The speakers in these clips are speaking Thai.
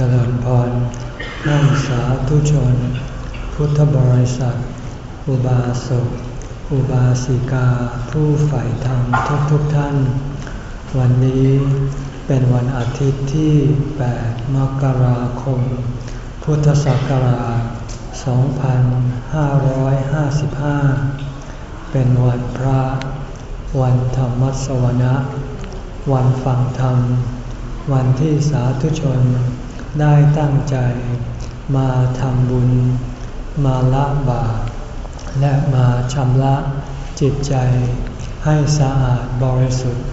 เจริญพรท่านสาธุชน พุทธบริษัท อุบาสก อุบาสิกา ผู้ใฝ่ธรรมทุกทุกท่าน วันนี้เป็นวันอาทิตย์ที่ 8 มกราคม พุทธศักราช 2555 เป็นวันพระ วันธรรมสวนะ วันฟังธรรม วันที่สาธุชน ได้ตั้งใจ มาทำบุญ มาละบาปและมาชำระจิตใจให้สะอาดบริสุทธิ์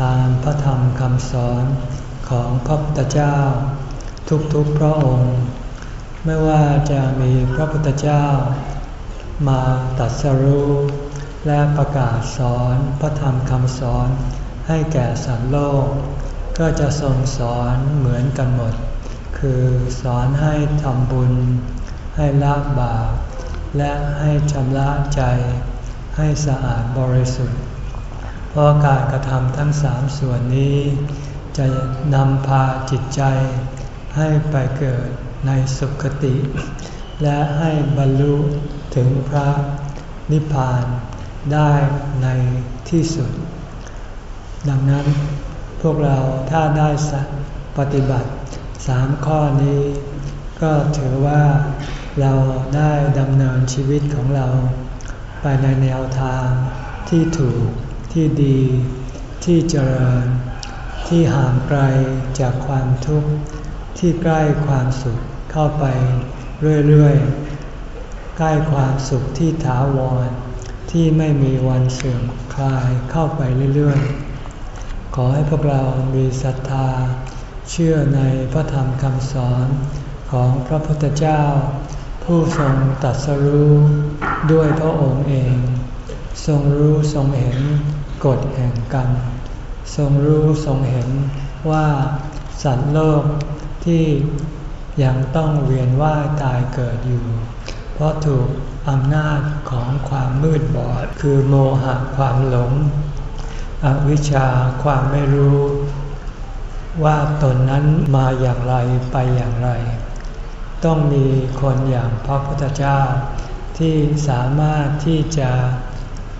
ตามพระธรรมคำสอนของพระพุทธเจ้า ทุกๆพระองค์ ไม่ว่าจะมีพระพุทธเจ้า มาตัดสรู้และประกาศสอนพระธรรมคำสอนให้แก่สัตว์โลก ก็จะทรงสอนเหมือนกันหมด คือสอนให้ทำบุญ ให้ละบาป และให้ชำระใจ ให้สะอาดบริสุทธิ์ เพราะการกระทำทั้งสามส่วนนี้ จะนำพาจิตใจ ให้ไปเกิดในสุคติ และให้บรรลุถึงพระนิพพานได้ในที่สุด ดังนั้นพวกเราถ้าได้ปฏิบัติ สามข้อนี้ ก็ถือว่าเราได้ดำเนินชีวิตของเรา ไปในแนวทางที่ถูกที่ดี ที่เจริญ ที่ห่างไกลจากความทุกข์ที่ใกล้ความสุขเข้าไปเรื่อยๆ ใกล้ความสุขที่ถาวร ที่ไม่มีวันเสื่อมคลายเข้าไปเรื่อยๆ ขอให้พวกเรามีศรัทธา เชื่อในพระธรรมคำสอนของพระพุทธเจ้า ผู้ทรงตัดสรู้ด้วยพระองค์เอง ทรงรู้ทรงเห็นกฎแห่งกรรม ทรงรู้ทรงเห็นว่าสัตว์โลกที่ยังต้องเวียนว่ายตายเกิดอยู่ เพราะถูกอำนาจของความมืดบอด คือโมหะความหลง อวิชชาความไม่รู้ ว่าตนนั้นมาอย่างไรไปอย่างไร ต้องมีคนอย่างพระพุทธเจ้า ที่สามารถที่จะ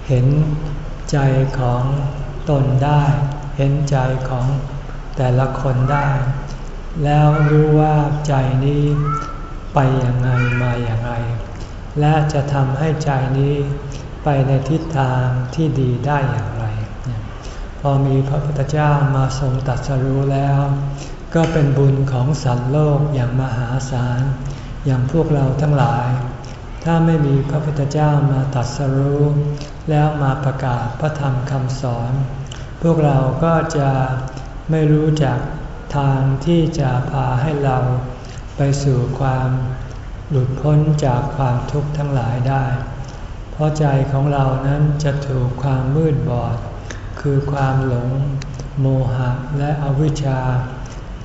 เห็นใจของตนได้ เห็นใจของแต่ละคนได้ แล้วรู้ว่าใจนี้ไปอย่างไรมาอย่างไร และจะทำให้ใจนี้ไปในทิศทางที่ดีได้อย่างไร พอมีพระพุทธเจ้ามาทรงตัดสรู้แล้ว ก็เป็นบุญของสัตว์โลกอย่างมหาศาล อย่างพวกเราทั้งหลาย ถ้าไม่มีพระพุทธเจ้ามาตัดสรู้ แล้วมาประกาศพระธรรมคำสอน พวกเราก็จะไม่รู้จักทางที่จะพาให้เราไปสู่ความหลุดพ้นจากความทุกข์ทั้งหลายได้ เพราะใจของเรานั้นจะถูกความมืดบอด คือความหลงโมหะและอวิชชา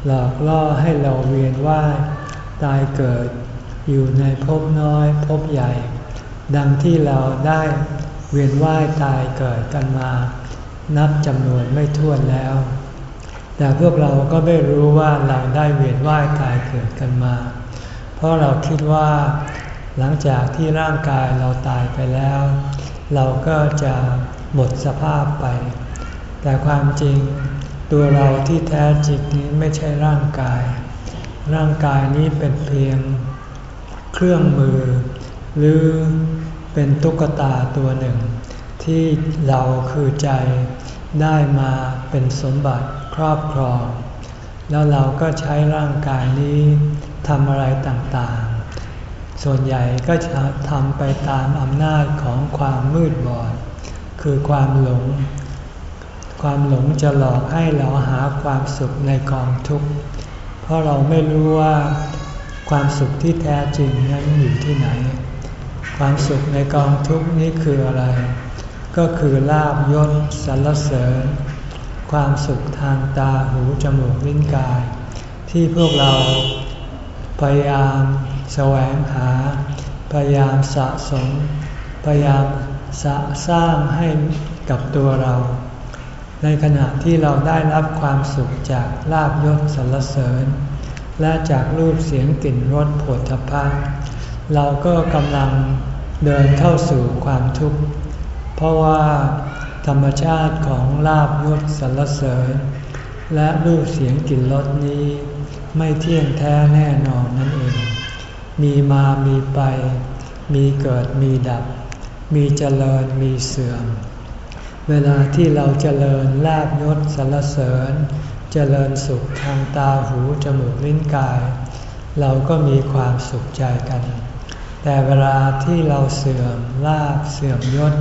หลอกล่อให้เราเวียนว่ายตายเกิดอยู่ในภพน้อยภพใหญ่ ดังที่เราได้เวียนว่ายตายเกิดกันมา นับจำนวนไม่ถ้วนแล้ว แต่พวกเราก็ไม่รู้ว่าเราได้เวียนว่ายตายเกิดกันมา เพราะเราคิดว่า หลังจากที่ร่างกายเราตายไปแล้ว เราก็จะหมดสภาพไป แต่ความจริงตัวเราที่แท้จริงนี้ไม่ใช่ร่างกาย ร่างกายนี้เป็นเพียงเครื่องมือ หรือเป็นตุ๊กตาตัวหนึ่ง ที่เราคือใจได้มาเป็นสมบัติครอบครอง แล้วเราก็ใช้ร่างกายนี้ทำอะไรต่างๆ ส่วนใหญ่ก็จะทำไปตามอำนาจของความมืดบอด คือความหลง ความหลงจะหลอกให้เราหาความสุขในกองทุกข์เพราะเราไม่รู้ว่าความสุขที่แท้จริงนั้นอยู่ที่ไหน ความสุขในกองทุกข์นี้คืออะไร ก็คือลาบยศสรรเสริญ ความสุขทางตาหูจมูกลิ้นกาย ที่พวกเราพยายามแสวงหา พยายามสะสม พยายามสสร้างให้กับตัวเรา ในขณะที่เราได้รับความสุขจากลาบยศสรรเสริญ และจากรูปเสียงกลิ่นรสผลทพะเราก็กำลังเดินเข้าสู่ความทุกข์ เพราะว่าธรรมชาติของลาบยศสรรเสริญ และรูปเสียงกลิ่นรสนี้ ไม่เที่ยงแท้แน่นอนนั่นเอง มีมามีไป มีเกิดมีดับ มีเจริญมีเสื่อม เวลาที่เราเจริญลาบยศสรรเสริญเจริญสุขทางตาหูจมูกลิ้นกาย เราก็มีความสุขใจกัน แต่เวลาที่เราเสื่อมลาบเสื่อมยศ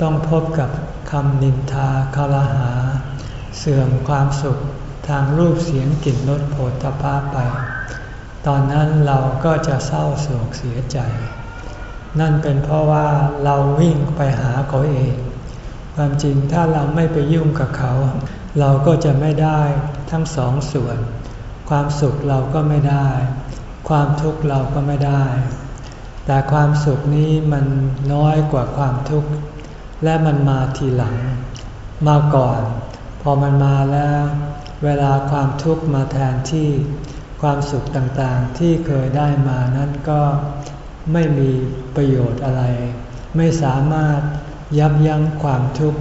ต้องพบกับคำนินทาคารหา เสื่อมความสุขทางรูปเสียงกลิ่นรสโผฏฐพะไป ตอนนั้นเราก็จะเศร้าโศกเสียใจ นั่นเป็นเพราะว่าเราวิ่งไปหาเขาเอง ความจริงถ้าเราไม่ไปยุ่งกับเขา เราก็จะไม่ได้ทั้งสองส่วน ความสุขเราก็ไม่ได้ ความทุกข์เราก็ไม่ได้ แต่ความสุขนี้มันน้อยกว่าความทุกข์ และมันมาทีหลัง มาก่อน พอมันมาแล้ว เวลาความทุกข์มาแทนที่ความสุขต่างๆที่เคยได้มานั้นก็ไม่มีประโยชน์อะไร ไม่สามารถ ยับยั้งความทุกข์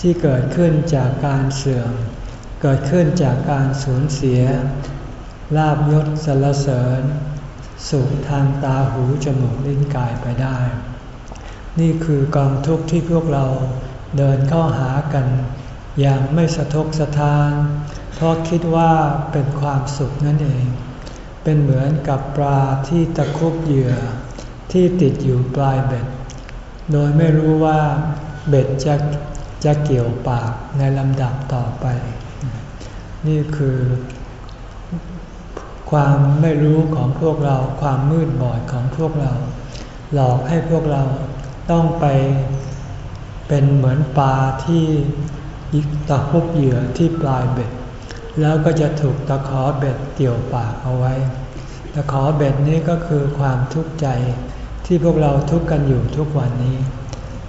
ที่เกิดขึ้นจากการเสื่อม เกิดขึ้นจากการสูญเสีย ลาบยศสรรเสริญ สุขทางตาหูจมูกลิ้นกายไปได้ นี่คือกองทุกข์ที่พวกเราเดินเข้าหากัน อย่างไม่สะทกสะทาน เพราะคิดว่าเป็นความสุขนั่นเอง เป็นเหมือนกับปลาที่ตะคุบเหยื่อที่ติดอยู่ปลายเบ็ด โดยไม่รู้ว่าเบ็ดจะจะเกี่ยวปากในลำดับต่อไป นี่คือความไม่รู้ของพวกเราความมืดบอดของพวกเรา หลอกให้พวกเราต้องไปเป็นเหมือนปลาที่ตะคุบเหยื่อที่ปลายเบ็ด แล้วก็จะถูกตะขอเบ็ดเกี่ยวปากเอาไว้ ตะขอเบ็ดนี้ก็คือความทุกข์ใจ ที่พวกเราทุกข์กันอยู่ทุกวันนี้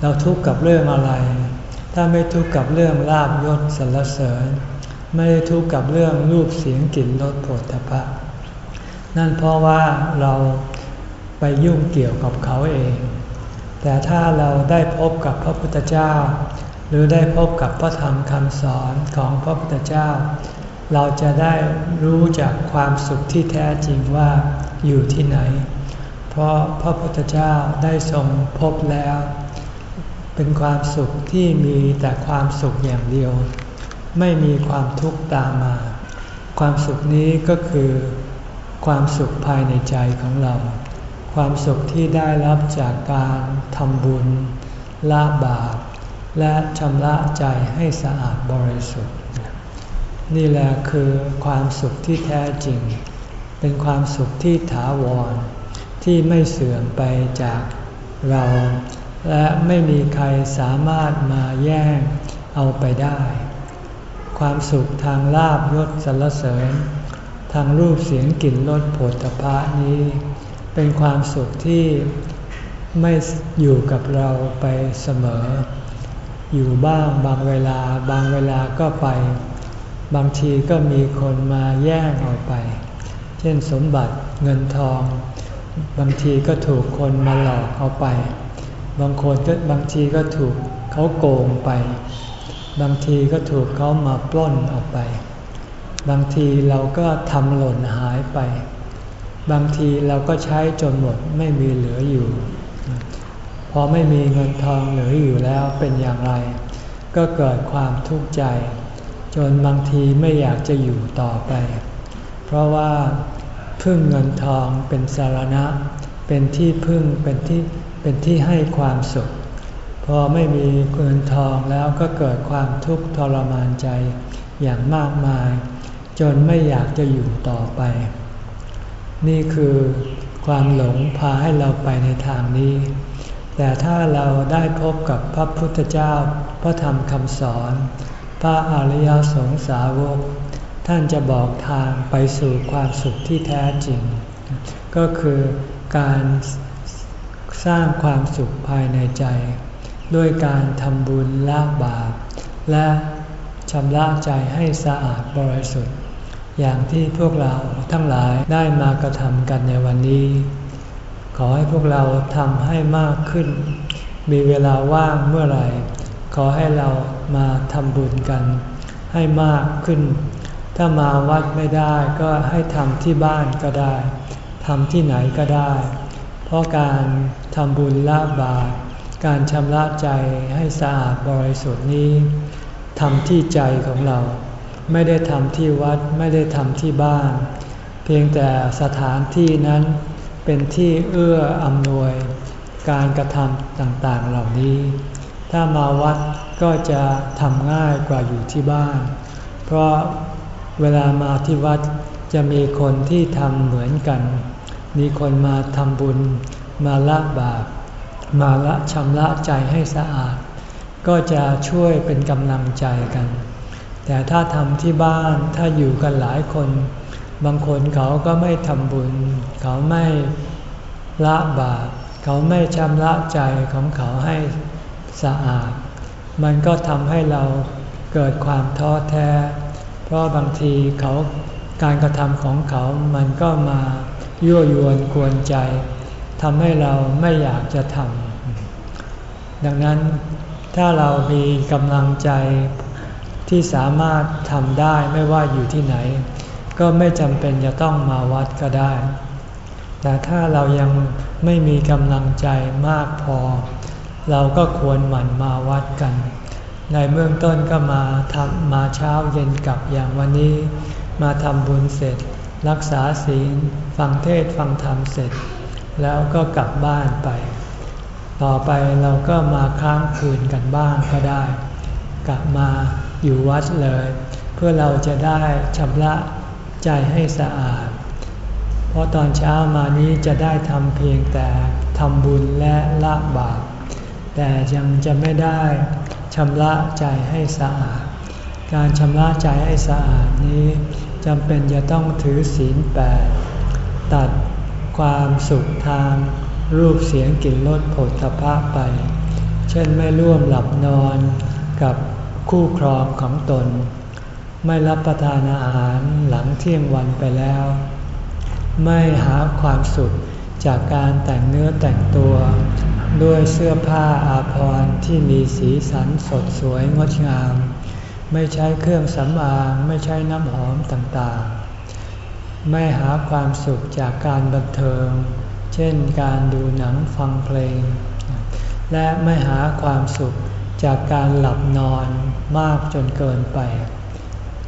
เราทุกข์กับเรื่องอะไร ถ้าไม่ทุกข์กับเรื่องลาบยศสรรเสริญ ไม่ทุกข์กับเรื่องรูปเสียงกลิ่นรสผลตภะนั่นเพราะว่าเราไปยุ่งเกี่ยวกับเขาเอง แต่ถ้าเราได้พบกับพระพุทธเจ้า หรือได้พบกับพระธรรมคำสอนของพระพุทธเจ้า เราจะได้รู้จากความสุขที่แท้จริงว่าอยู่ที่ไหน เพราะพระพุทธเจ้าได้ทรงพบแล้ว เป็นความสุขที่มีแต่ความสุขอย่างเดียว ไม่มีความทุกข์ตามมา ความสุขนี้ก็คือความสุขภายในใจของเรา ความสุขที่ได้รับจากการทำบุญละบาปและชำระใจให้สะอาดบริสุทธิ์ นี่แหละคือความสุขที่แท้จริง เป็นความสุขที่ถาวร ที่ไม่เสื่อมไปจากเรา และไม่มีใครสามารถมาแย่งเอาไปได้ ความสุขทางลาบยศสรรเสริญ ทางรูปเสียงกลิ่นรสผลตภะนี้ เป็นความสุขที่ไม่อยู่กับเราไปเสมอ อยู่บ้างบางเวลาบางเวลาก็ไป บางทีก็มีคนมาแย่งเอาไป เช่นสมบัติเงินทอง บางทีก็ถูกคนมาหลอกเอาไป บางคนก็บางทีก็ถูกเขาโกงไป บางทีก็ถูกเขามาปล้นเอาไป บางทีเราก็ทำหล่นหายไป บางทีเราก็ใช้จนหมดไม่มีเหลืออยู่ พอไม่มีเงินทองเหลืออยู่แล้วเป็นอย่างไร ก็เกิดความทุกข์ใจ จนบางทีไม่อยากจะอยู่ต่อไป เพราะว่า พึ่งเงินทองเป็นสารณะ เป็นที่พึ่งเป็นที่เป็นที่ให้ความสุข พอไม่มีเงินทองแล้วก็เกิดความทุกข์ทรมานใจอย่างมากมาย จนไม่อยากจะอยู่ต่อไป นี่คือความหลงพาให้เราไปในทางนี้ แต่ถ้าเราได้พบกับพระพุทธเจ้า พระธรรมคำสอน พระอริยสงสาวก ท่านจะบอกทางไปสู่ความสุขที่แท้จริง ก็คือการสร้างความสุขภายในใจ ด้วยการทำบุญละบาป และชำระใจให้สะอาดบริสุทธิ์ อย่างที่พวกเราทั้งหลายได้มากระทำกันในวันนี้ ขอให้พวกเราทำให้มากขึ้น มีเวลาว่างเมื่อไหร่ ขอให้เรามาทำบุญกันให้มากขึ้น ถ้ามาวัดไม่ได้ก็ให้ทำที่บ้านก็ได้ทำที่ไหนก็ได้ เพราะการทำบุญละบาปการชำระใจให้สะอาดบริสุทธิ์นี้ทำที่ใจของเรา ไม่ได้ทำที่วัดไม่ได้ทำที่บ้าน เพียงแต่สถานที่นั้นเป็นที่เอื้ออำนวยการกระทำต่างๆเหล่านี้ ถ้ามาวัดก็จะทำง่ายกว่าอยู่ที่บ้าน เพราะ เวลามาที่วัดจะมีคนที่ทำเหมือนกัน มีคนมาทำบุญ มาละบาป มาละชำระใจให้สะอาด ก็จะช่วยเป็นกำลังใจกัน แต่ถ้าทำที่บ้านถ้าอยู่กันหลายคน บางคนเขาก็ไม่ทำบุญ เขาไม่ละบาป เขาไม่ชำระใจของเขาให้สะอาด มันก็ทำให้เราเกิดความท้อแท้ เพราะบางทีเขาการกระทำของเขามันก็มายั่วยวนกวนใจทำให้เราไม่อยากจะทำดังนั้นถ้าเรามีกำลังใจที่สามารถทำได้ไม่ว่าอยู่ที่ไหน ก็ไม่จำเป็นจะต้องมาวัดก็ได้ แต่ถ้าเรายังไม่มีกำลังใจมากพอ เราก็ควรหมั่นมาวัดกัน ในเบื้องต้นก็มาทำมาเช้าเย็นกลับอย่างวันนี้ มาทำบุญเสร็จ รักษาศีล ฟังเทศฟังธรรมเสร็จ แล้วก็กลับบ้านไป ต่อไปเราก็มาค้างคืนกันบ้างก็ได้ กลับมาอยู่วัดเลย เพื่อเราจะได้ชำระใจให้สะอาด เพราะตอนเช้ามานี้จะได้ทำเพียงแต่ทำบุญและละบาปแต่ยังจะไม่ได้ำระใจให้สะอาด การชำระใจให้สะอาดนี้จำเป็นจะต้องถือศีลแปดตัดความสุขทางรูปเสียงกลิ่นรสผลทพะไป เช่นไม่ร่วมหลับนอนกับคู่ครองของตน ไม่รับประทานอาหารหลังเที่ยงวันไปแล้ว ไม่หาความสุขจากการแต่งเนื้อแต่งตัว ด้วยเสื้อผ้าอาภรณ์ที่มีสีสันสดสวยงดงาม ไม่ใช้เครื่องสำอางไม่ใช้น้ำหอมต่างๆ ไม่หาความสุขจากการบันเทิง เช่นการดูหนังฟังเพลง และไม่หาความสุขจากการหลับนอนมากจนเกินไป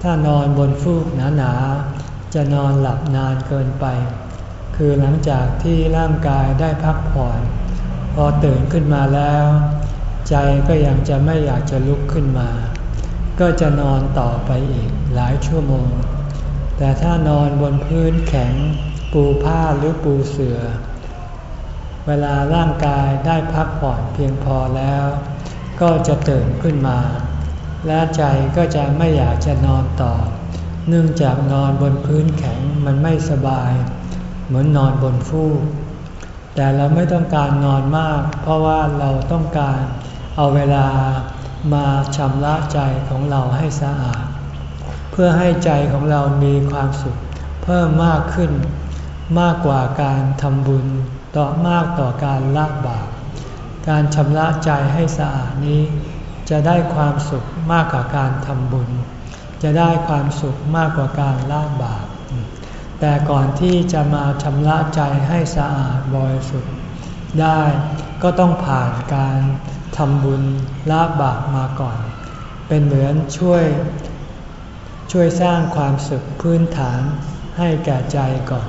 ถ้านอนบนฟูกหนาๆ จะนอนหลับนานเกินไป คือหลังจากที่ร่างกายได้พักผ่อน พอตื่นขึ้นมาแล้ว ใจก็ยังจะไม่อยากจะลุกขึ้นมา ก็จะนอนต่อไปอีกหลายชั่วโมง แต่ถ้านอนบนพื้นแข็งปูผ้าหรือปูเสือ่อ เวลาร่างกายได้พักผ่อนเพียงพอแล้ว ก็จะตื่นขึ้นมา และใจก็จะไม่อยากจะนอนต่อ เนื่องจากนอนบนพื้นแข็งมันไม่สบาย เหมือนนอนบนฟูก แต่เราไม่ต้องการนอนมาก เพราะว่าเราต้องการเอาเวลามาชำระใจของเราให้สะอาด เพื่อให้ใจของเรามีความสุขเพิ่มมากขึ้น มากกว่าการทำบุญต่อมากต่อการละบาปการชำระใจให้สะอาดนี้ จะได้ความสุขมากกว่าการทำบุญ จะได้ความสุขมากกว่าการละบาป แต่ก่อนที่จะมาชำระใจให้สะอาดบริสุทธิ์ได้ก็ต้องผ่านการทำบุญละบาปมาก่อน เป็นเหมือนช่วย ช่วยสร้างความสุขพื้นฐานให้แก่ใจก่อน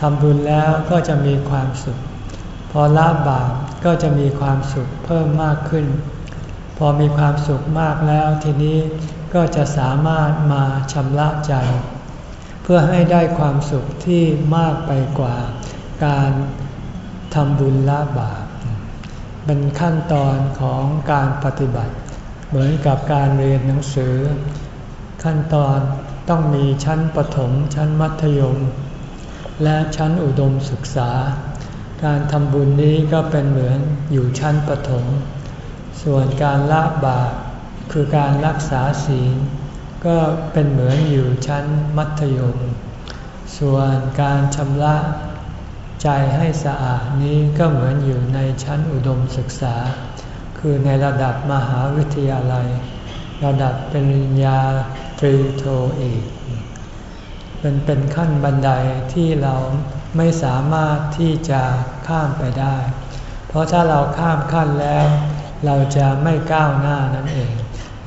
ทำบุญแล้วก็จะมีความสุข พอละบาปก็จะมีความสุขเพิ่มมากขึ้น พอมีความสุขมากแล้วทีนี้ก็จะสามารถมาชำระใจ เพื่อให้ได้ความสุขที่มากไปกว่าการทำบุญละบาป เป็นขั้นตอนของการปฏิบัติ เหมือนกับการเรียนหนังสือ ขั้นตอนต้องมีชั้นประถม ชั้นมัธยม และชั้นอุดมศึกษา การทำบุญนี้ก็เป็นเหมือนอยู่ชั้นประถม ส่วนการละบาปคือการรักษาศีล ก็เป็นเหมือนอยู่ชั้นมัธยม ส่วนการชำระใจให้สะอาดนี้ก็เหมือนอยู่ในชั้นอุดมศึกษา คือในระดับมหาวิทยาลัย ระดับปริญญาตรีโทเอกเป็นเป็นขั้นบันไดที่เราไม่สามารถที่จะข้ามไปได้ เพราะถ้าเราข้ามขั้นแล้ว เราจะไม่ก้าวหน้านั่นเอง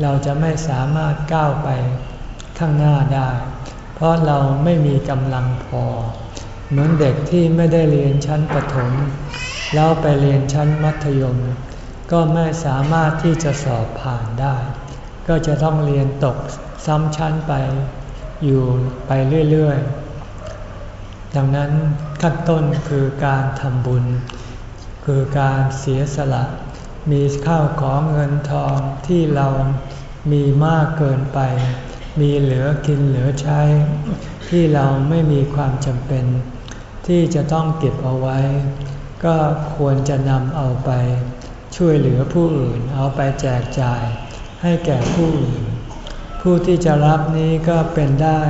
เราจะไม่สามารถก้าวไปข้างหน้าได้ เพราะเราไม่มีกำลังพอ เหมือนเด็กที่ไม่ได้เรียนชั้นประถม แล้วไปเรียนชั้นมัธยม ก็ไม่สามารถที่จะสอบผ่านได้ ก็จะต้องเรียนตกซ้ำชั้นไปอยู่ไปเรื่อยๆ ดังนั้นขั้นต้นคือการทำบุญ คือการเสียสละ มีข้าวของเงินทองที่เรามีมากเกินไป มีเหลือกินเหลือใช้ ที่เราไม่มีความจำเป็น ที่จะต้องเก็บเอาไว้ ก็ควรจะนำเอาไป ช่วยเหลือผู้อื่นเอาไปแจกจ่ายให้แก่ผู้อื่น ผู้ที่จะรับนี้ก็เป็นได้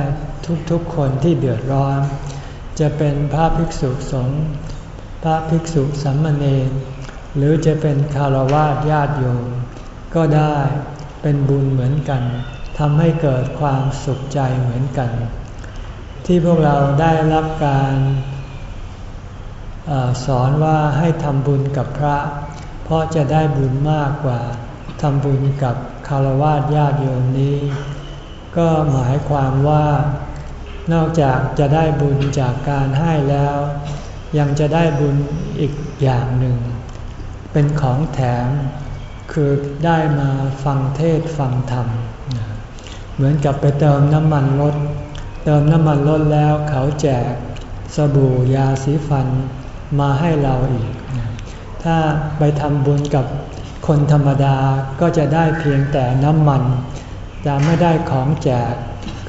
ทุกๆคนที่เดือดร้อน จะเป็นพระภิกษุสงฆ์พระภิกษุสัมมเนร หรือจะเป็นคารวะญาติโยม ก็ได้เป็นบุญเหมือนกันทำให้เกิดความสุขใจเหมือนกัน ที่พวกเราได้รับการอสอนว่าให้ทำบุญกับพระ เพราะจะได้บุญมากกว่าทำบุญกับคารวะญาติโยมนี้ ก็หมายความว่า นอกจากจะได้บุญจากการให้แล้ว ยังจะได้บุญอีกอย่างหนึ่ง เป็นของแถม คือได้มาฟังเทศฟังธรรม เหมือนกับไปเติมน้ำมันรถ เติมน้ำมันรถแล้วเขาแจกสบู่ยาสีฟันมาให้เราอีก ถ้าไปทำบุญกับคนธรรมดาก็จะได้เพียงแต่น้ำมัน จะไม่ได้ของแจก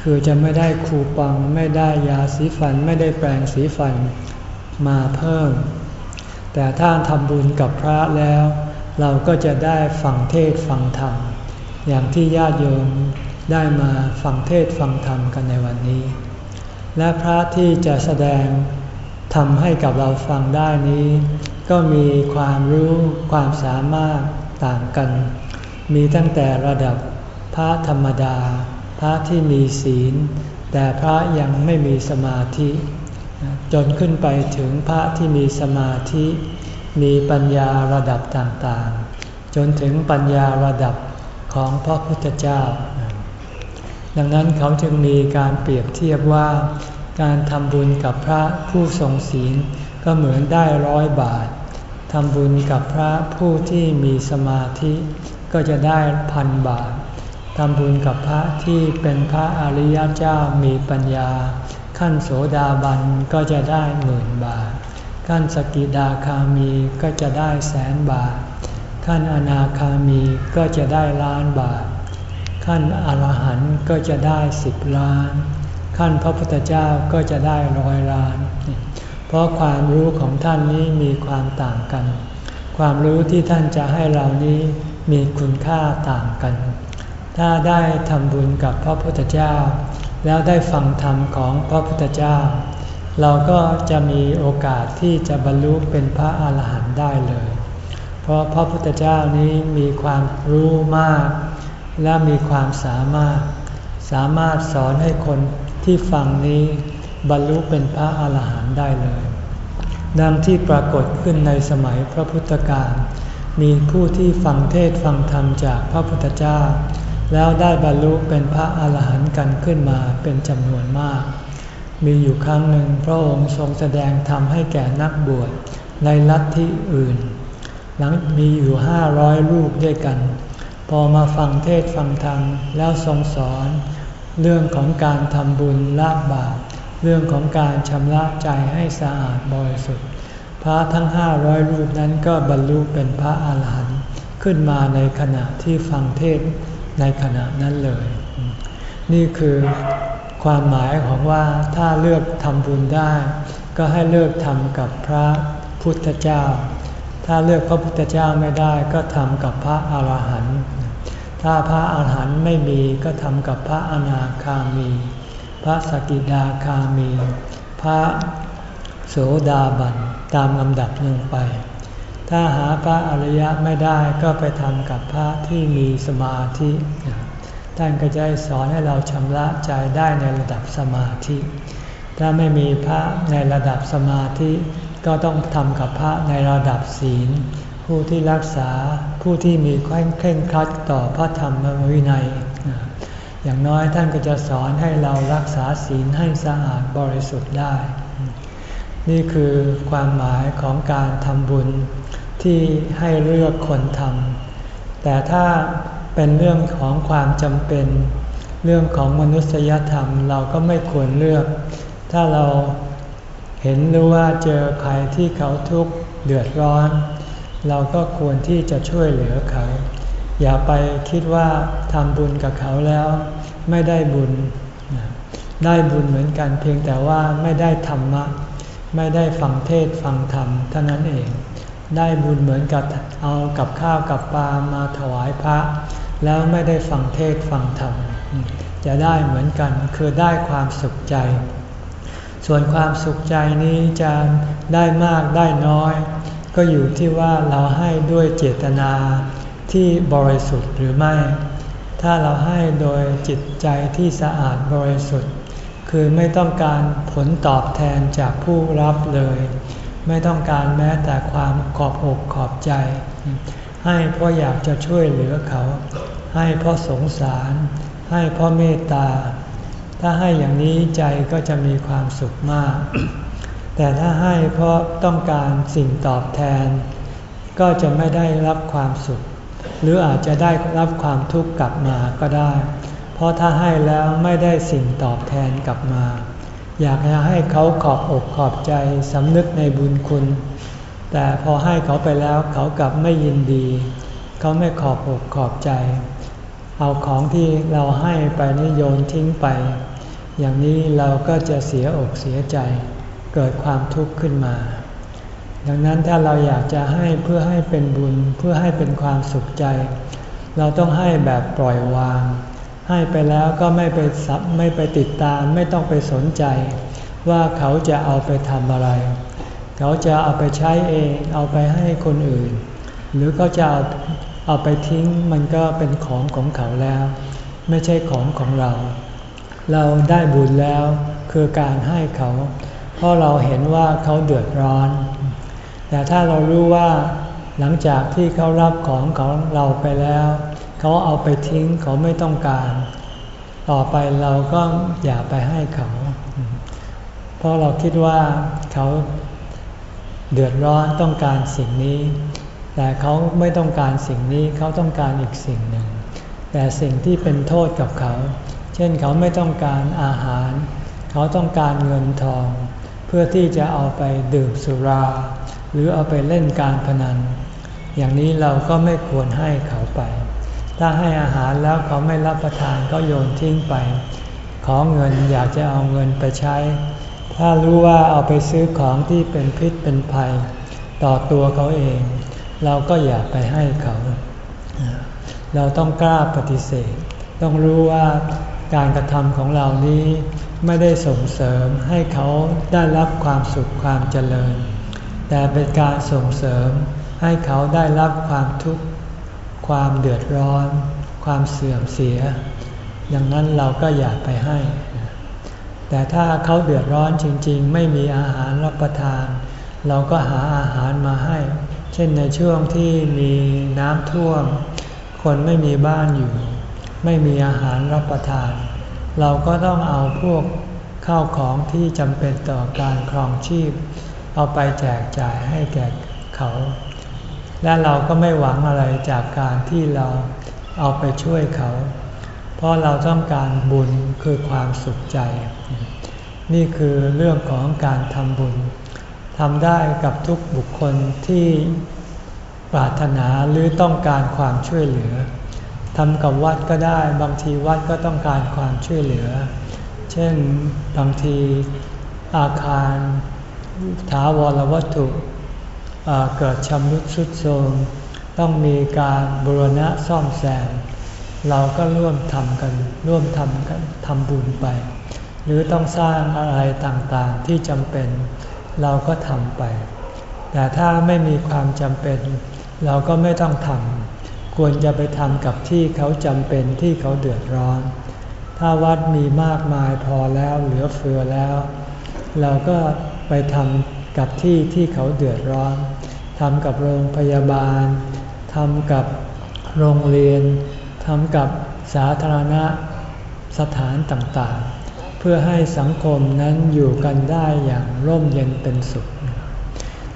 คือจะไม่ได้คูปองไม่ได้ยาสีฟัน ไม่ได้แปรงสีฟันมาเพิ่ม แต่ถ้าทำบุญกับพระแล้ว เราก็จะได้ฟังเทศฟังธรรม อย่างที่ญาติโยมได้มาฟังเทศฟังธรรมกันในวันนี้ และพระที่จะแสดงทำให้กับเราฟังได้นี้ ก็มีความรู้ความสามารถต่างกัน มีตั้งแต่ระดับพระธรรมดา พระที่มีศีล แต่พระยังไม่มีสมาธิ จนขึ้นไปถึงพระที่มีสมาธิมีปัญญาระดับต่างๆ จนถึงปัญญาระดับของพระพุทธเจ้า ดังนั้นเขาจึงมีการเปรียบเทียบว่า การทำบุญกับพระผู้ทรงศีลก็เหมือนได้ร้อยบาททำบุญกับพระผู้ที่มีสมาธิก็จะได้พันบาททำบุญกับพระที่เป็นพระอริยเจ้ามีปัญญา ขั้นโสดาบันก็จะได้หมื่นบาท ขั้นสกิดาคามีก็จะได้แสนบาท ขั้นอนาคามีก็จะได้ล้านบาท ขั้นอรหันต์ก็จะได้สิบล้าน ขั้นพระพุทธเจ้าก็จะได้ร้อยล้าน เพราะความรู้ของท่านนี้มีความต่างกัน ความรู้ที่ท่านจะให้เรานี้มีคุณค่าต่างกัน ถ้าได้ทำบุญกับพระพุทธเจ้า แล้วได้ฟังธรรมของพระพุทธเจ้า เราก็จะมีโอกาสที่จะบรรลุเป็นพระอาหารหันต์ได้เลย เพราะพระพุทธเจ้านี้มีความรู้มาก และมีความสามารถ สามารถสอนให้คนที่ฟังนี้บรรลุเป็นพระอาหารหันต์ได้เลย ดังที่ปรากฏขึ้นในสมัยพระพุทธการมีผู้ที่ฟังเทศฟังธรรมจากพระพุทธเจ้า แล้วได้บรรลุเป็นพระอาหารหันต์กันขึ้นมาเป็นจำนวนมาก มีอยู่ครั้งหนึ่งพระองค์ทรงแสดงธรรมให้แก่นักบวชในลัทธิอื่น หลังมีอยู่ห้าร้อยรูปด้วยกัน พอมาฟังเทศฟังธรรมแล้วทรงสอน เรื่องของการทำบุญละบาปเรื่องของการชำระใจให้สะอาดบริสุทธิ์ พระทั้งห้าร้อยรูปนั้นก็บรรลุเป็นพระอาหารหันต์ขึ้นมาในขณะที่ฟังเทศ ในขณะนั้นเลย นี่คือความหมายของว่าถ้าเลือกทำบุญได้ ก็ให้เลือกทำกับพระพุทธเจ้า ถ้าเลือกพระพุทธเจ้าไม่ได้ก็ทำกับพระอาหารหันต์ถ้าพระอาหารหันต์ไม่มีก็ทำกับพระอนาคามี พระสกิดาคามี พระโสดาบันตามลำดับลงไป ถ้าหาพระอริยะไม่ได้ก็ไปทำกับพระที่มีสมาธิท่านก็จะสอนให้เราชำระใจได้ในระดับสมาธิ ถ้าไม่มีพระในระดับสมาธิ ก็ต้องทำกับพระในระดับศีล ผู้ที่รักษาผู้ที่มีความเคร่งครัดต่อพระธรรมวินัย อย่างน้อยท่านก็จะสอนให้เรารักษาศีลให้สะอาดบริสุทธิ์ได้ นี่คือความหมายของการทำบุญ ที่ให้เลือกคนทำแต่ถ้าเป็นเรื่องของความจำเป็น เรื่องของมนุษยธรรมเราก็ไม่ควรเลือก ถ้าเราเห็นหรือว่าเจอใครที่เขาทุกข์เดือดร้อน เราก็ควรที่จะช่วยเหลือเขา อย่าไปคิดว่าทำบุญกับเขาแล้ว ไม่ได้บุญ ได้บุญเหมือนกันเพียงแต่ว่าไม่ได้ธรรมะ ไม่ได้ฟังเทศฟังธรรมเท่านั้นเอง ได้บุญเหมือนกับเอากับข้าวกับปลามาถวายพระ แล้วไม่ได้ฟังเทศฟังธรรม จะได้เหมือนกันคือได้ความสุขใจ ส่วนความสุขใจนี้จะได้มากได้น้อย ก็อยู่ที่ว่าเราให้ด้วยเจตนาที่บริสุทธิ์หรือไม่ ถ้าเราให้โดยจิตใจที่สะอาดบริสุทธิ์ คือไม่ต้องการผลตอบแทนจากผู้รับเลย ไม่ต้องการแม้แต่ความขอบอกขอบใจ ให้เพราะอยากจะช่วยเหลือเขา ให้เพราะสงสาร ให้เพราะเมตตา ถ้าให้อย่างนี้ใจก็จะมีความสุขมาก แต่ถ้าให้เพราะต้องการสิ่งตอบแทน ก็จะไม่ได้รับความสุข หรืออาจจะได้รับความทุกข์กลับมาก็ได้ เพราะถ้าให้แล้วไม่ได้สิ่งตอบแทนกลับมา อยากจะให้เขาขอบอกขอบใจสำนึกในบุญคุณ แต่พอให้เขาไปแล้วเขากลับไม่ยินดี เขาไม่ขอบอกขอบใจ เอาของที่เราให้ไปนี่โยนทิ้งไป อย่างนี้เราก็จะเสียอกเสียใจ เกิดความทุกข์ขึ้นมา ดังนั้นถ้าเราอยากจะให้เพื่อให้เป็นบุญเพื่อให้เป็นความสุขใจ เราต้องให้แบบปล่อยวาง ให้ไปแล้วก็ไม่ไปซับไม่ไปติดตามไม่ต้องไปสนใจ ว่าเขาจะเอาไปทำอะไร เขาจะเอาไปใช้เองเอาไปให้คนอื่น หรือเขาจะเอาเอาไปทิ้งมันก็เป็นของของเขาแล้ว ไม่ใช่ของของเรา เราได้บุญแล้วคือการให้เขา เพราะเราเห็นว่าเขาเดือดร้อน แต่ถ้าเรารู้ว่าหลังจากที่เขารับของของเราไปแล้ว เขาเอาไปทิ้งเขาไม่ต้องการ ต่อไปเราก็อย่าไปให้เขา เพราะเราคิดว่าเขาเดือดร้อนต้องการสิ่งนี้ แต่เขาไม่ต้องการสิ่งนี้เขาต้องการอีกสิ่งหนึ่ง แต่สิ่งที่เป็นโทษกับเขา เช่นเขาไม่ต้องการอาหาร เขาต้องการเงินทอง เพื่อที่จะเอาไปดื่มสุรา หรือเอาไปเล่นการพนัน อย่างนี้เราก็ไม่ควรให้เขาไป ถ้าให้อาหารแล้วเขาไม่รับประทานก็โยนทิ้งไป ขอเงินอยากจะเอาเงินไปใช้ ถ้ารู้ว่าเอาไปซื้อของที่เป็นพิษเป็นภัย ต่อตัวเขาเอง เราก็อย่าไปให้เขา เราต้องกล้าปฏิเสธ ต้องรู้ว่าการกระทำของเรานี้ไม่ได้ส่งเสริมให้เขาได้รับความสุขความเจริญ แต่เป็นการส่งเสริมให้เขาได้รับความทุกข์ ความเดือดร้อน ความเสื่อมเสีย อย่างนั้นเราก็อย่าไปให้ แต่ถ้าเขาเดือดร้อนจริง ๆ ไม่มีอาหารรับประทาน เราก็หาอาหารมาให้ เช่นในช่วงที่มีน้ำท่วม คนไม่มีบ้านอยู่ ไม่มีอาหารรับประทาน เราก็ต้องเอาพวกข้าวของที่จำเป็นต่อการครองชีพ เอาไปแจกจ่ายให้แก่เขา และเราก็ไม่หวังอะไรจากการที่เราเอาไปช่วยเขา เพราะเราต้องการบุญคือความสุขใจ นี่คือเรื่องของการทำบุญทำได้กับทุกบุคคลที่ปรารถนาหรือต้องการความช่วยเหลือทำกับวัดก็ได้ บางทีวัดก็ต้องการความช่วยเหลือ เช่นบางทีอาคารถาวรวัตถุ เกิดชำรุดทรุดโทรมต้องมีการบูรณะซ่อมแซม เราก็ร่วมทำกันร่วมทำกันทำบุญไป หรือต้องสร้างอะไรต่างๆที่จำเป็น เราก็ทำไป แต่ถ้าไม่มีความจำเป็น เราก็ไม่ต้องทำควรจะไปทำกับที่เขาจำเป็นที่เขาเดือดร้อน ถ้าวัดมีมากมายพอแล้วเหลือเฟือแล้ว เราก็ไปทำ กับที่ที่เขาเดือดร้อนทำกับโรงพยาบาลทำกับโรงเรียนทำกับสาธารณสถานต่างๆ เพื่อให้สังคมนั้นอยู่กันได้อย่างร่มเย็นเป็นสุข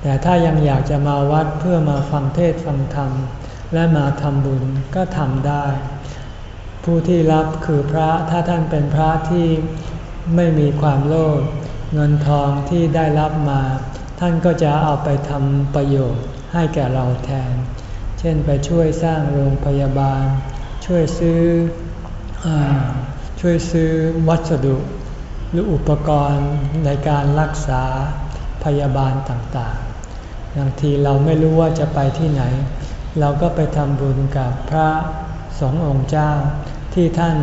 แต่ถ้ายังอยากจะมาวัดเพื่อมาฟังเทศฟังธรรม และมาทำบุญก็ทำได้ ผู้ที่รับคือพระถ้าท่านเป็นพระที่ไม่มีความโลภ เงินทองที่ได้รับมา ท่านก็จะเอาไปทำประโยชน์ให้แก่เราแทน เช่นไปช่วยสร้างโรงพยาบาล ช่วยซื้ออช่วยซื้อวัสดุ หรืออุปกรณ์ในการรักษาพยาบาลต่างๆ บางทีเราไม่รู้ว่าจะไปที่ไหน เราก็ไปทำบุญกับพระสององค์เจ้าที่ท่าน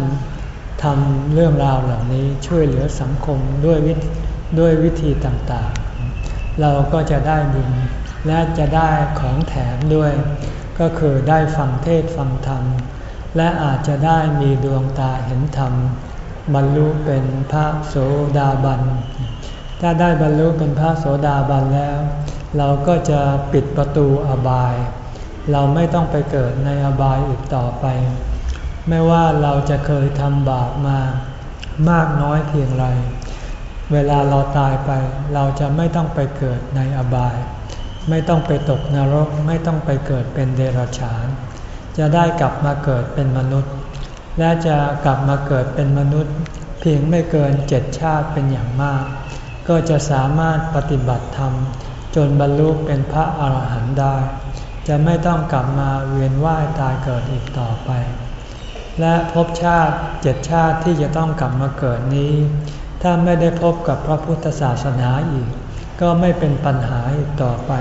ทำเรื่องราวเหล่านี้ช่วยเหลือสังคมด้วยวิ ด้วยวิธีต่างๆ เราก็จะได้บุญและจะได้ของแถมด้วย ก็คือได้ฟังเทศฟังธรรม และอาจจะได้มีดวงตาเห็นธรรม บรรลุเป็นพระโสดาบัน ถ้าได้บรรลุเป็นพระโสดาบันแล้ว เราก็จะปิดประตูอบาย เราไม่ต้องไปเกิดในอบายอีกต่อไป ไม่ว่าเราจะเคยทำบาปมามากน้อยเพียงไร เวลาเราตายไป เราจะไม่ต้องไปเกิดในอบาย ไม่ต้องไปตกนรก ไม่ต้องไปเกิดเป็นเดรัจฉาน จะได้กลับมาเกิดเป็นมนุษย์ และจะกลับมาเกิดเป็นมนุษย์ เพียงไม่เกินเจ็ดชาติเป็นอย่างมาก ก็จะสามารถปฏิบัติธรรม จนบรรลุเป็นพระอาหารหันต์ได้ จะไม่ต้องกลับมาเวียนว่ายตายเกิดอีกต่อไป และภพชาติเจ็ดชาติที่จะต้องกลับมาเกิดนี้ ถ้าไม่ได้พบกับพระพุทธศาสนาอีก ก็ไม่เป็นปัญหาอีกต่อไป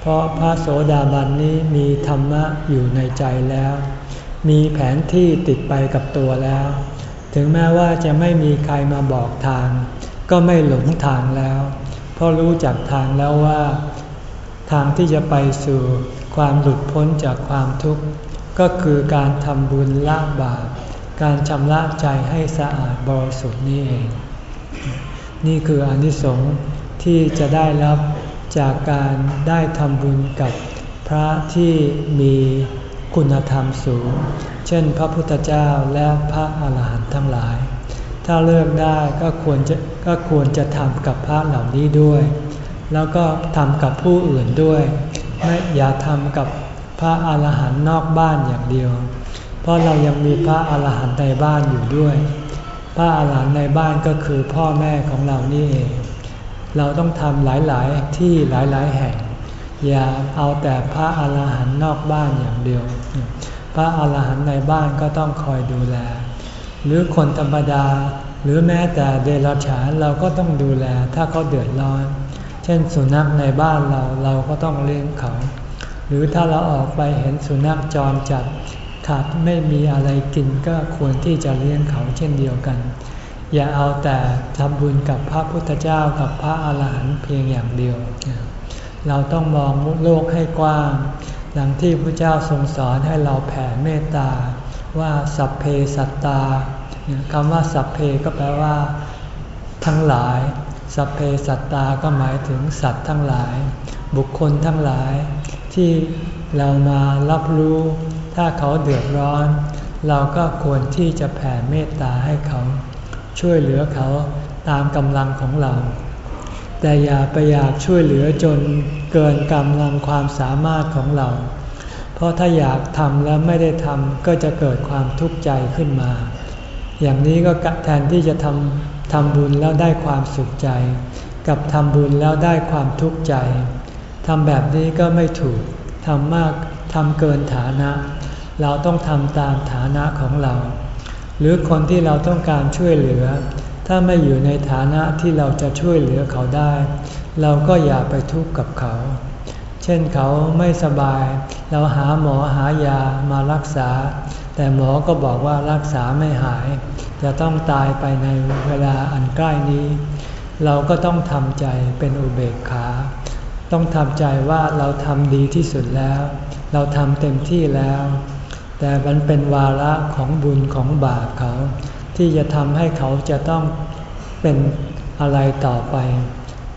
เพราะพระโสดาบันนี้มีธรรมะอยู่ในใจแล้ว มีแผนที่ติดไปกับตัวแล้ว ถึงแม้ว่าจะไม่มีใครมาบอกทาง ก็ไม่หลงทางแล้ว เพราะรู้จักทางแล้วว่า ทางที่จะไปสู่ความหลุดพ้นจากความทุกข์ก็คือการทำบุญละบาป การชำระใจให้สะอาดบริสุทธิ์นี่เอง นี่คืออนิสงส์ที่จะได้รับจากการได้ทำบุญกับพระที่มีคุณธรรมสูง เช่นพระพุทธเจ้าและพระอาหารหันต์ทั้งหลาย ถ้าเลือกได้ก็ควรจะก็ควรจะทำกับพระเหล่านี้ด้วย แล้วก็ทำกับผู้อื่นด้วยไม่อย่าทำกับพระอาหารหันต์นอกบ้านอย่างเดียว เพราะเรายังมีพระอาหารหันต์ในบ้านอยู่ด้วย พระอาหารหันต์ในบ้านก็คือพ่อแม่ของเรานี่เอง เราต้องทำหลายๆที่หลายๆแห่ง อย่าเอาแต่พระอาหารหันต์นอกบ้านอย่างเดียว พระอาหารหันต์ในบ้านก็ต้องคอยดูแล หรือคนธรรมดา หรือแม้แต่เดรัจฉานเราก็ต้องดูแลถ้าเขาเดือดร้อน เช่นสุนัขในบ้านเราเราก็ต้องเลี้ยงเขา หรือถ้าเราออกไปเห็นสุนัขจรจัด ขาดไม่มีอะไรกินก็ควรที่จะเลี้ยงเขาเช่นเดียวกัน อย่าเอาแต่ทำบุญกับพระพุทธเจ้ากับพระอาหารหันต์เพียงอย่างเดียว เราต้องมองโลกให้กว้างดังที่พระเจ้าทรงสอนให้เราแผ่เมตตา ว่าสัพเพสัตตาคำว่าสัพเพก็แปลว่า ทั้งหลาย สัพเพสัตตาก็หมายถึงสัตว์ทั้งหลาย บุคคลทั้งหลายที่เรามารับรู้ ถ้าเขาเดือดร้อน เราก็ควรที่จะแผ่เมตตาให้เขา ช่วยเหลือเขาตามกำลังของเรา แต่อย่าไปอยากช่วยเหลือจนเกินกำลังความสามารถของเรา เพราะถ้าอยากทำแล้วไม่ได้ทำก็จะเกิดความทุกข์ใจขึ้นมา อย่างนี้ก็แทนที่จะทำทำบุญแล้วได้ความสุขใจ กับทำบุญแล้วได้ความทุกข์ใจทำแบบนี้ก็ไม่ถูก ทำมาก ทำเกินฐานะ เราต้องทำตามฐานะของเรา หรือคนที่เราต้องการช่วยเหลือ ถ้าไม่อยู่ในฐานะที่เราจะช่วยเหลือเขาได้ เราก็อย่าไปทุกข์กับเขา เช่นเขาไม่สบาย เราหาหมอหายามารักษา แต่หมอก็บอกว่ารักษาไม่หาย จะต้องตายไปในเวลาอันใกล้นี้ เราก็ต้องทำใจเป็นอุเบกขาต้องทำใจว่าเราทำดีที่สุดแล้ว เราทำเต็มที่แล้ว แต่มันเป็นวาระของบุญของบาปเขา ที่จะทำให้เขาจะต้องเป็นอะไรต่อไป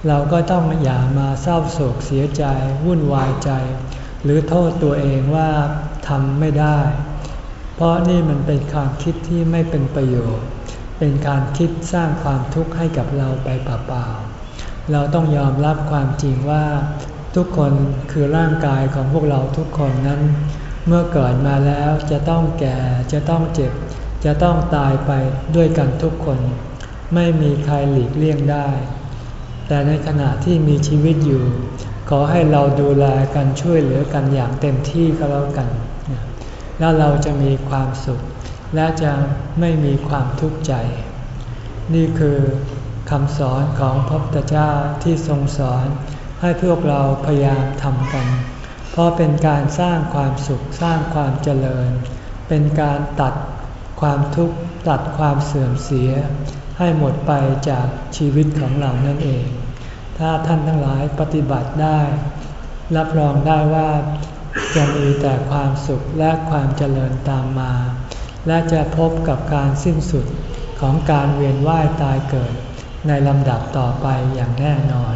เราก็ต้องอย่ามาเศร้าโศกเสียใจ วุ่นวายใจ หรือโทษตัวเองว่าทำไม่ได้ เพราะนี่มันเป็นความคิดที่ไม่เป็นประโยชน์ เป็นการคิดสร้างความทุกข์ให้กับเราไปเปล่าๆเราต้องยอมรับความจริงว่า ทุกคนคือร่างกายของพวกเราทุกคนนั้น เมื่อเกิดมาแล้วจะต้องแก่จะต้องเจ็บ จะต้องตายไปด้วยกันทุกคน ไม่มีใครหลีกเลี่ยงได้ แต่ในขณะที่มีชีวิตอยู่ ขอให้เราดูแลกันช่วยเหลือกันอย่างเต็มที่ก็แล้วกัน แล้วเราจะมีความสุข และจะไม่มีความทุกข์ใจ นี่คือคำสอนของพระพุทธเจ้าที่ทรงสอนให้พวกเราพยายามทำกัน เพราะเป็นการสร้างความสุขสร้างความเจริญ เป็นการตัดความทุกข์ตัดความเสื่อมเสีย ให้หมดไปจากชีวิตของเรานั่นเอง ถ้าท่านทั้งหลายปฏิบัติได้ รับรองได้ว่าจะมีแต่ความสุขและความเจริญตามมา และจะพบกับการสิ้นสุดของการเวียนว่ายตายเกิดในลำดับต่อไปอย่างแน่นอน